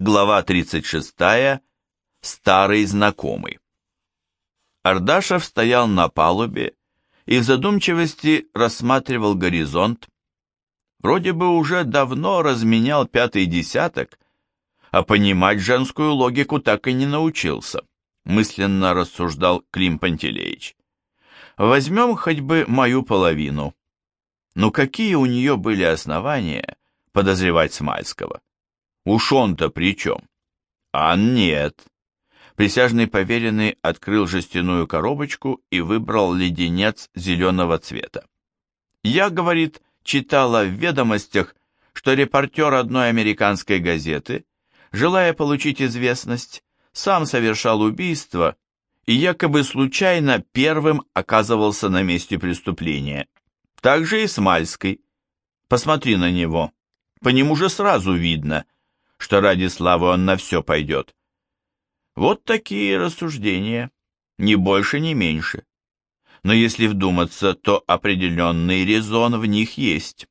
Глава 36. Старый знакомый. Ардашев стоял на палубе и в задумчивости рассматривал горизонт. Вроде бы уже давно разменял пятый десяток, а понимать женскую логику так и не научился, мысленно рассуждал Клим Пантелеич. Возьмем хоть бы мою половину. Ну какие у нее были основания подозревать Смальского? Уж он-то при чем? А нет. Присяжный поверенный открыл жестяную коробочку и выбрал леденец зеленого цвета. Я, говорит, читала в ведомостях, что репортер одной американской газеты, желая получить известность, сам совершал убийство и якобы случайно первым оказывался на месте преступления. Так же и с Мальской. Посмотри на него. По нему же сразу видно – что ради славы он на все пойдет. Вот такие рассуждения, ни больше, ни меньше. Но если вдуматься, то определенный резон в них есть.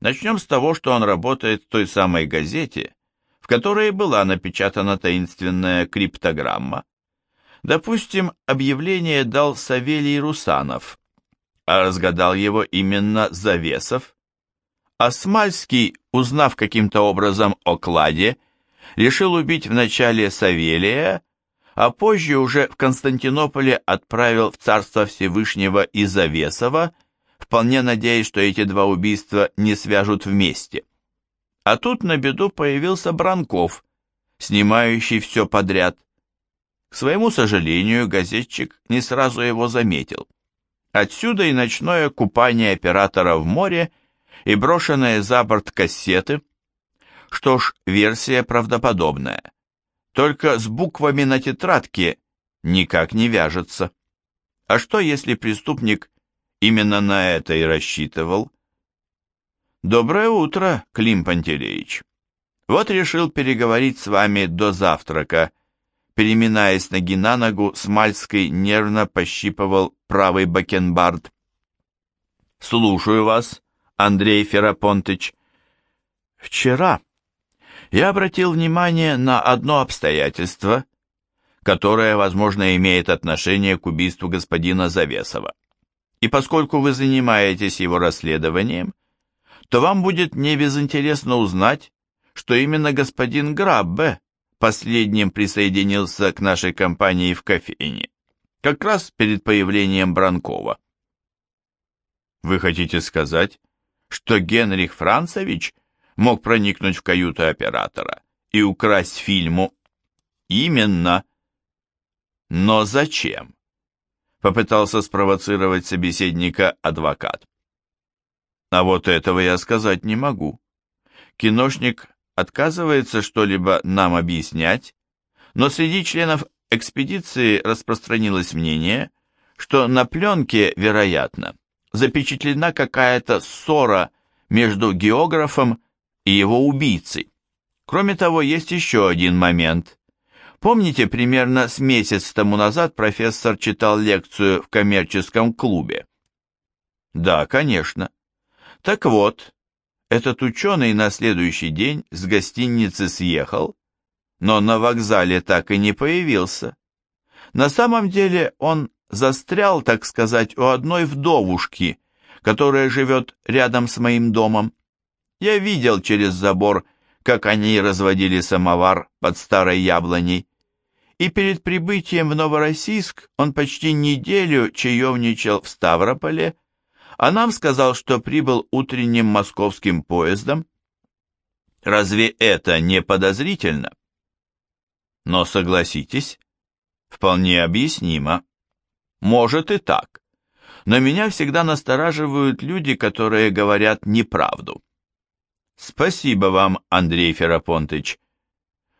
Начнем с того, что он работает в той самой газете, в которой была напечатана таинственная криптограмма. Допустим, объявление дал Савелий Русанов, а разгадал его именно Завесов, а Смальский, узнав каким-то образом о кладе, решил убить вначале Савелия, а позже уже в Константинополе отправил в царство Всевышнего Изавесова, вполне надеясь, что эти два убийства не свяжут вместе. А тут на беду появился Бранков, снимающий все подряд. К своему сожалению, газетчик не сразу его заметил. Отсюда и ночное купание оператора в море – и брошенные за борт кассеты. Что ж, версия правдоподобная. Только с буквами на тетрадке никак не вяжется. А что, если преступник именно на это и рассчитывал? Доброе утро, Клим Пантелеич. Вот решил переговорить с вами до завтрака. Переминаясь ноги на ногу, Смальский нервно пощипывал правый бакенбард. «Слушаю вас», Андрей Ферапонтыч. Вчера я обратил внимание на одно обстоятельство, которое, возможно, имеет отношение к убийству господина Завесова. И поскольку вы занимаетесь его расследованием, то вам будет не безинтересно узнать, что именно господин Граббе последним присоединился к нашей компании в кофейне, как раз перед появлением Бранкова. Вы хотите сказать, что Генрих Францевич мог проникнуть в каюту оператора и украсть фильму. Именно. Но зачем? Попытался спровоцировать собеседника адвокат. А вот этого я сказать не могу. Киношник отказывается что-либо нам объяснять, но среди членов экспедиции распространилось мнение, что на пленке, вероятно, запечатлена какая-то ссора между географом и его убийцей. Кроме того, есть еще один момент. Помните, примерно с месяц тому назад профессор читал лекцию в коммерческом клубе? Да, конечно. Так вот, этот ученый на следующий день с гостиницы съехал, но на вокзале так и не появился. На самом деле он застрял, так сказать, у одной вдовушки, которая живет рядом с моим домом. Я видел через забор, как они разводили самовар под старой яблоней. И перед прибытием в Новороссийск он почти неделю чаевничал в Ставрополе, а нам сказал, что прибыл утренним московским поездом. Разве это не подозрительно? Но согласитесь, вполне объяснимо. Может и так. Но меня всегда настораживают люди, которые говорят неправду. Спасибо вам, Андрей Ферапонтыч.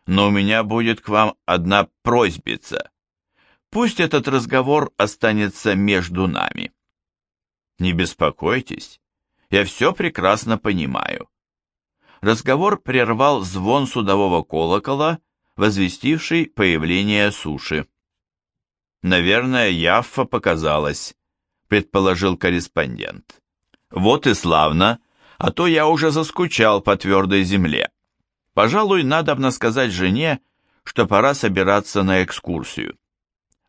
Но у меня будет к вам одна просьбица. Пусть этот разговор останется между нами. Не беспокойтесь, я все прекрасно понимаю. Разговор прервал звон судового колокола, возвестивший появление суши. Наверное, Яффа показалась, предположил корреспондент. Вот и славно, а то я уже заскучал по твердой земле. Пожалуй, надобно сказать жене, что пора собираться на экскурсию.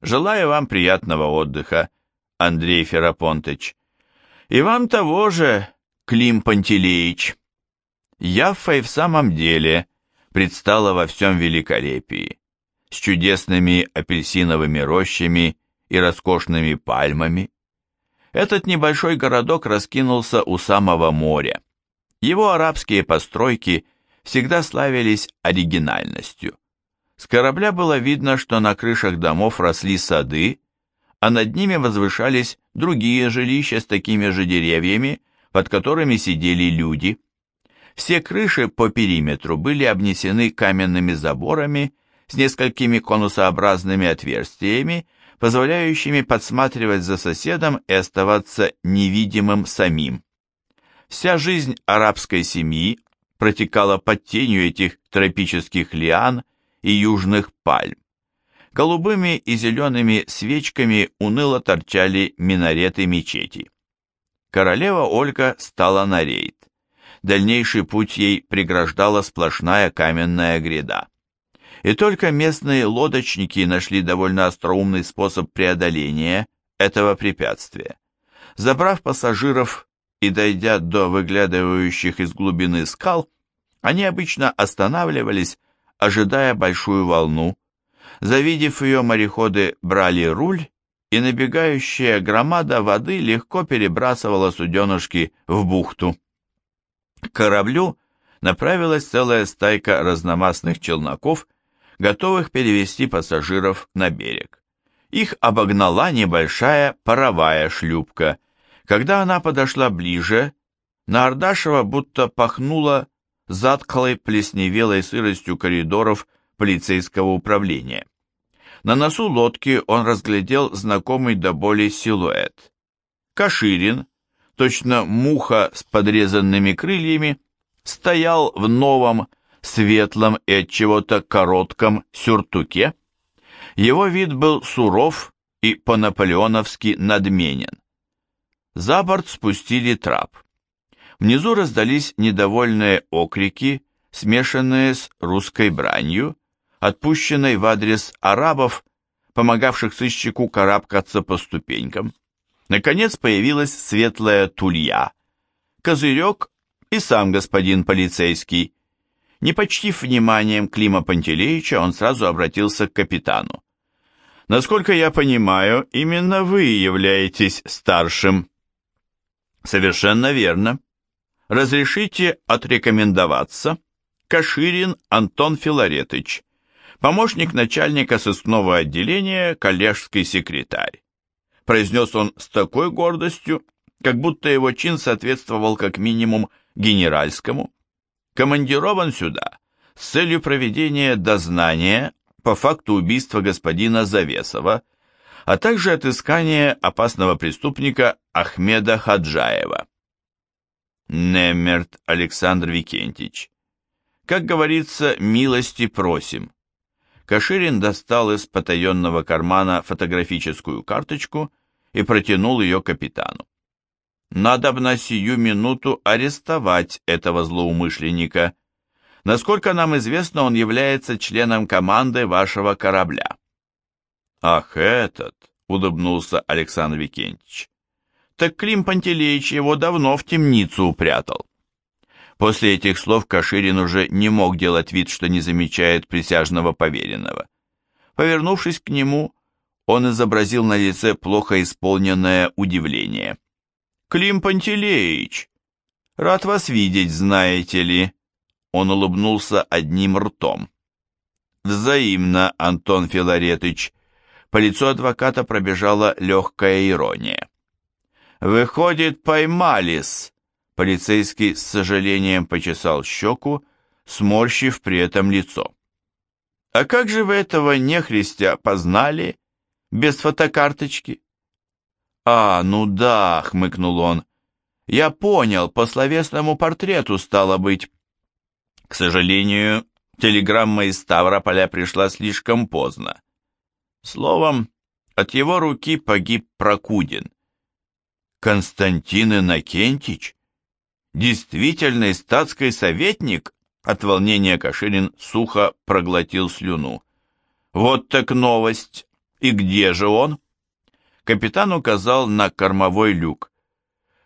Желаю вам приятного отдыха, Андрей Ферапонтыч. И вам того же, Клим Пантелеич. Яффа и в самом деле предстала во всем великолепии, с чудесными апельсиновыми рощами и роскошными пальмами. Этот небольшой городок раскинулся у самого моря. Его арабские постройки всегда славились оригинальностью. С корабля было видно, что на крышах домов росли сады, а над ними возвышались другие жилища с такими же деревьями, под которыми сидели люди. Все крыши по периметру были обнесены каменными заборами с несколькими конусообразными отверстиями, позволяющими подсматривать за соседом и оставаться невидимым самим. Вся жизнь арабской семьи протекала под тенью этих тропических лиан и южных пальм. Голубыми и зелеными свечками уныло торчали минареты мечети. Королева Ольга стала на рейд. Дальнейший путь ей преграждала сплошная каменная гряда. И только местные лодочники нашли довольно остроумный способ преодоления этого препятствия. Забрав пассажиров и дойдя до выглядывающих из глубины скал, они обычно останавливались, ожидая большую волну. Завидев ее, мореходы брали руль, и набегающая громада воды легко перебрасывала суденышки в бухту. К кораблю направилась целая стайка разномастных челноков, готовых перевести пассажиров на берег. Их обогнала небольшая паровая шлюпка – когда она подошла ближе, на Ардашева будто пахнуло затклой плесневелой сыростью коридоров полицейского управления. На носу лодки он разглядел знакомый до боли силуэт. Каширин, точно муха с подрезанными крыльями, стоял в новом, светлом и от чего-то коротком сюртуке. Его вид был суров и по-наполеоновски надменен. За борт спустили трап. Внизу раздались недовольные окрики, смешанные с русской бранью, отпущенной в адрес арабов, помогавших сыщику карабкаться по ступенькам. Наконец появилась светлая тулья, козырек и сам господин полицейский. Не почтив вниманием Клима Пантелеича, он сразу обратился к капитану. «Насколько я понимаю, именно вы являетесь старшим». Совершенно верно. Разрешите отрекомендоваться. Каширин Антон Филаретович, помощник начальника сыскного отделения, коллежский секретарь. Произнес он с такой гордостью, как будто его чин соответствовал как минимум генеральскому. Командирован сюда с целью проведения дознания по факту убийства господина Завесова, а также отыскания опасного преступника Ахмеда Хаджаева. Немерт Александр Викентич. Как говорится, милости просим. Каширин достал из потаенного кармана фотографическую карточку и протянул ее капитану. Надо бы на сию минуту арестовать этого злоумышленника. Насколько нам известно, он является членом команды вашего корабля. «Ах, этот!» — улыбнулся Александр Викентьевич. «Так Клим Пантелеич его давно в темницу упрятал». После этих слов Каширин уже не мог делать вид, что не замечает присяжного поверенного. Повернувшись к нему, он изобразил на лице плохо исполненное удивление. «Клим Пантелеич! Рад вас видеть, знаете ли!» Он улыбнулся одним ртом. «Взаимно, Антон Филаретович!» По лицу адвоката пробежала легкая ирония. «Выходит, поймались!» Полицейский с сожалением почесал щеку, сморщив при этом лицо. «А как же вы этого нехристя познали? Без фотокарточки?» «А, ну да», — хмыкнул он. «Я понял, по словесному портрету стало быть». К сожалению, телеграмма из Ставрополя пришла слишком поздно. Словом, от его руки погиб Прокудин. Константин Иннокентич? Действительный статский советник? От волнения Каширин сухо проглотил слюну. «Вот так новость! И где же он?» Капитан указал на кормовой люк.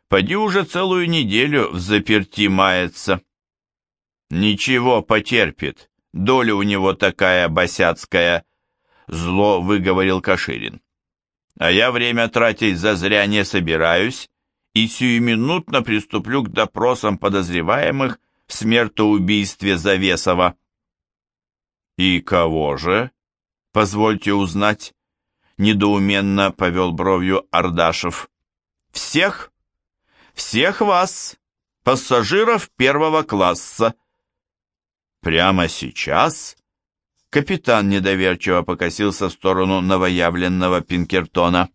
«Поди уже целую неделю в заперти мается». «Ничего, потерпит. Доля у него такая босяцкая», — зло выговорил Каширин. «А я время тратить зазря не собираюсь и сиюминутно приступлю к допросам подозреваемых в смертоубийстве Завесова». «И кого же?» «Позвольте узнать», — недоуменно повел бровью Ардашев. «Всех? Всех вас, пассажиров первого класса». «Прямо сейчас?» Капитан недоверчиво покосился в сторону новоявленного Пинкертона.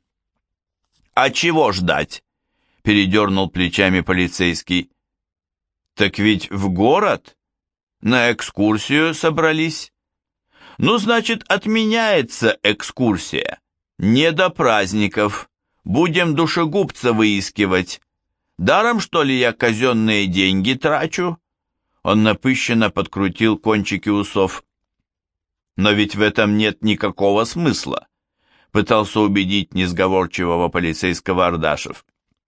«А чего ждать?» — передернул плечами полицейский. «Так ведь в город? На экскурсию собрались?» «Ну, значит, отменяется экскурсия. Не до праздников. Будем душегубца выискивать. Даром, что ли, я казенные деньги трачу?» Он напыщенно подкрутил кончики усов. «Но ведь в этом нет никакого смысла», — пытался убедить несговорчивого полицейского Ардашев.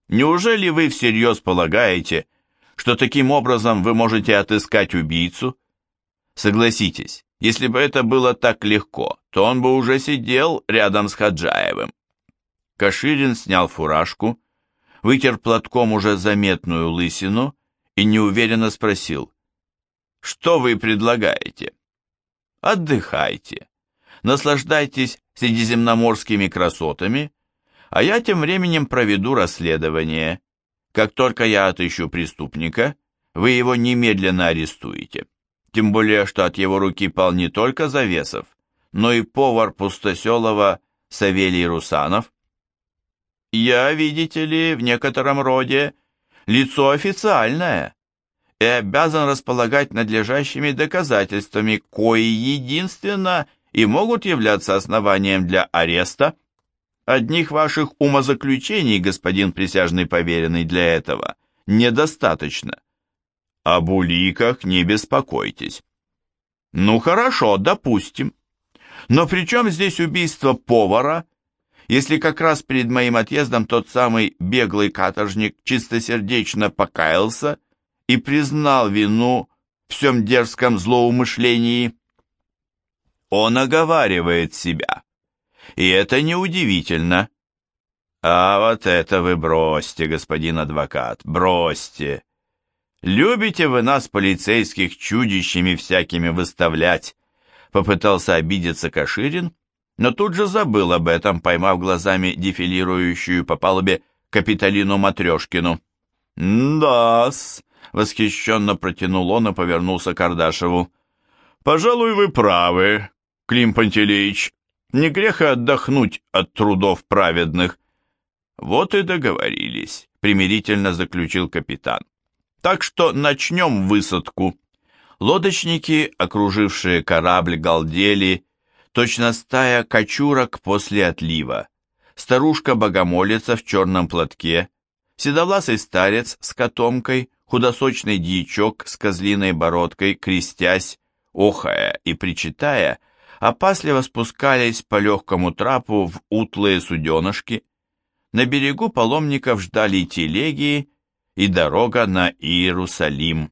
«Неужели вы всерьез полагаете, что таким образом вы можете отыскать убийцу? Согласитесь, если бы это было так легко, то он бы уже сидел рядом с Хаджаевым». Каширин снял фуражку, вытер платком уже заметную лысину и неуверенно спросил, что вы предлагаете? Отдыхайте, наслаждайтесь средиземноморскими красотами, а я тем временем проведу расследование. Как только я отыщу преступника, вы его немедленно арестуете. Тем более, что от его руки пал не только Завесов, но и повар Пустоселова Савелий Русанов. Я, видите ли, в некотором роде лицо официальное и обязан располагать надлежащими доказательствами, кои единственно и могут являться основанием для ареста. Одних ваших умозаключений, господин присяжный поверенный, для этого недостаточно. Об уликах не беспокойтесь. Ну хорошо, допустим. Но при чем здесь убийство повара, если как раз перед моим отъездом тот самый беглый каторжник чистосердечно покаялся и признал вину в всем дерзком злоумышлении. Он оговаривает себя, и это неудивительно. А вот это вы бросьте, господин адвокат, бросьте. Любите вы нас, полицейских, чудищами всякими выставлять, попытался обидеться Каширин, но тут же забыл об этом, поймав глазами дефилирующую по палубе Капиталину Матрешкину. «Да-с», Восхищенно протянул он и повернулся к Ардашеву. «Пожалуй, вы правы, Клим Пантелеич. Не грех отдохнуть от трудов праведных». «Вот и договорились», — примирительно заключил капитан. «Так что начнем высадку». Лодочники, окружившие корабль, галдели, точно стая кочурок после отлива. Старушка-богомолица в черном платке, седовласый старец с котомкой, худосочный дьячок с козлиной бородкой, крестясь, охая и причитая, опасливо спускались по легкому трапу в утлые суденышки. На берегу паломников ждали телеги и дорога на Иерусалим.